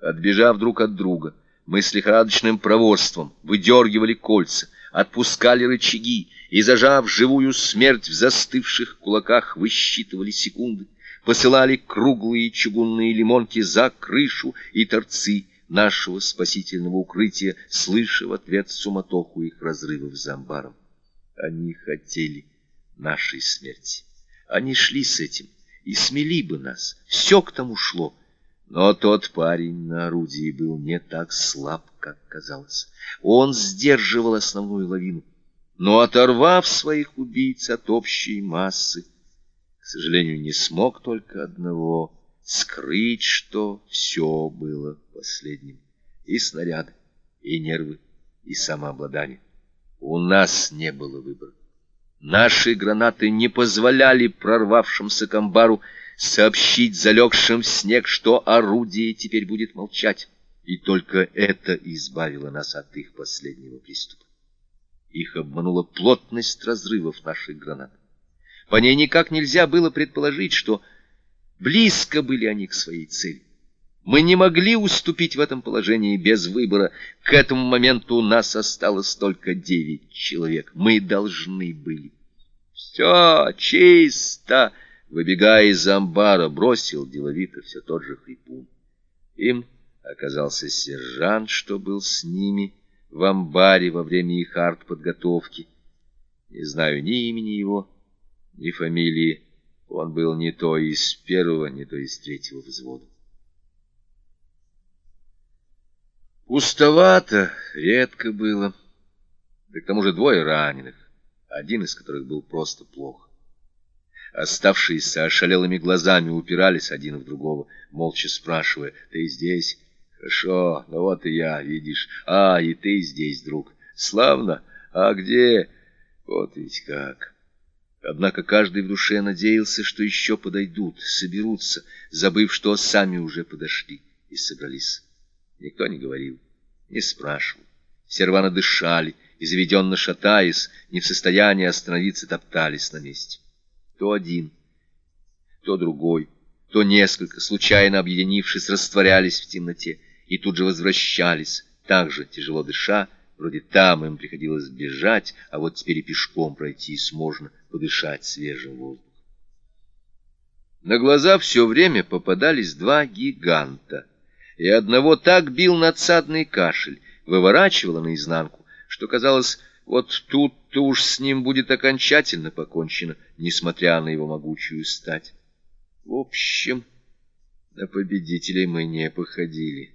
Отбежав друг от друга, мы с лихорадочным проворством выдергивали кольца, отпускали рычаги и, зажав живую смерть в застывших кулаках, высчитывали секунды, посылали круглые чугунные лимонки за крышу и торцы нашего спасительного укрытия, слыша в ответ суматоху их разрывов за амбаром. Они хотели нашей смерти. Они шли с этим и смели бы нас. Все к тому шло. Но тот парень на орудии был не так слаб, как казалось. Он сдерживал основную лавину. Но, оторвав своих убийц от общей массы, к сожалению, не смог только одного — скрыть, что все было последним. И снаряды, и нервы, и самообладание. У нас не было выбора. Наши гранаты не позволяли прорвавшимся к амбару сообщить залегшим в снег, что орудие теперь будет молчать. И только это избавило нас от их последнего приступа. Их обманула плотность разрывов наших гранат. По ней никак нельзя было предположить, что близко были они к своей цели. Мы не могли уступить в этом положении без выбора. К этому моменту у нас осталось только девять человек. Мы должны были. «Все чисто!» Выбегая из амбара, бросил деловито все тот же хрипун. Им оказался сержант, что был с ними в амбаре во время их артподготовки. Не знаю ни имени его, ни фамилии. Он был не то из первого, не то из третьего взвода. Пустовато редко было. Да к тому же двое раненых, один из которых был просто плохо. Оставшиеся ошалелыми глазами упирались один в другого, молча спрашивая, «Ты здесь?» «Хорошо, ну вот и я, видишь. А, и ты здесь, друг. Славно. А где?» «Вот ведь как!» Однако каждый в душе надеялся, что еще подойдут, соберутся, забыв, что сами уже подошли и собрались. Никто не говорил, не спрашивал. Все рвано дышали и, заведенно шатаясь, не в состоянии остановиться, топтались на месте. То один, то другой, то несколько, случайно объединившись, растворялись в темноте и тут же возвращались, так же тяжело дыша, вроде там им приходилось бежать, а вот теперь и пешком пройтись можно, подышать свежим воздухом. На глаза все время попадались два гиганта — и одного так бил надсадный кашель, выворачивало наизнанку, что казалось, вот тут-то уж с ним будет окончательно покончено, несмотря на его могучую стать. В общем, на победителей мы не походили,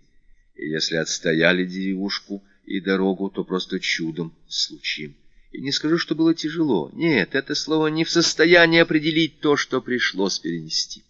и если отстояли деревушку и дорогу, то просто чудом случаем. И не скажу, что было тяжело. Нет, это слово не в состоянии определить то, что пришлось перенести.